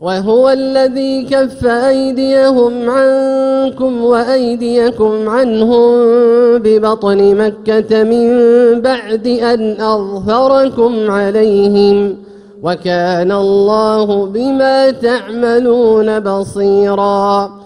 وهو الذي كف أيديهم عنكم وأيديكم عنهم ببطن مكة من بعد أن أظهركم عليهم وكان الله بما تعملون بصيرا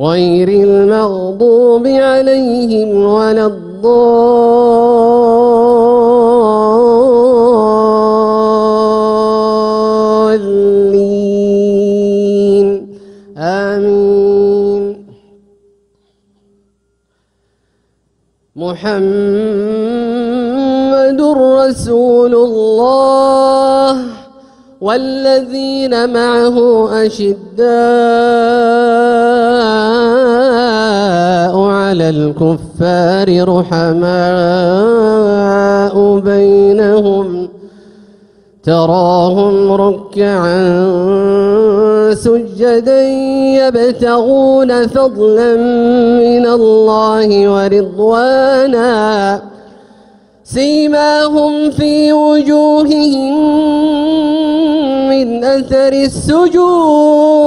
غير المغضوب عليهم ولا الضالين. آمين. محمد رسول الله والذين معه أشداء. الكفار رحماء بينهم تراهم ركعا سجدا يبتغون فضلا من الله ورضوانا. سيماهم في وجوههم من أثر السجود.